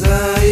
Sai.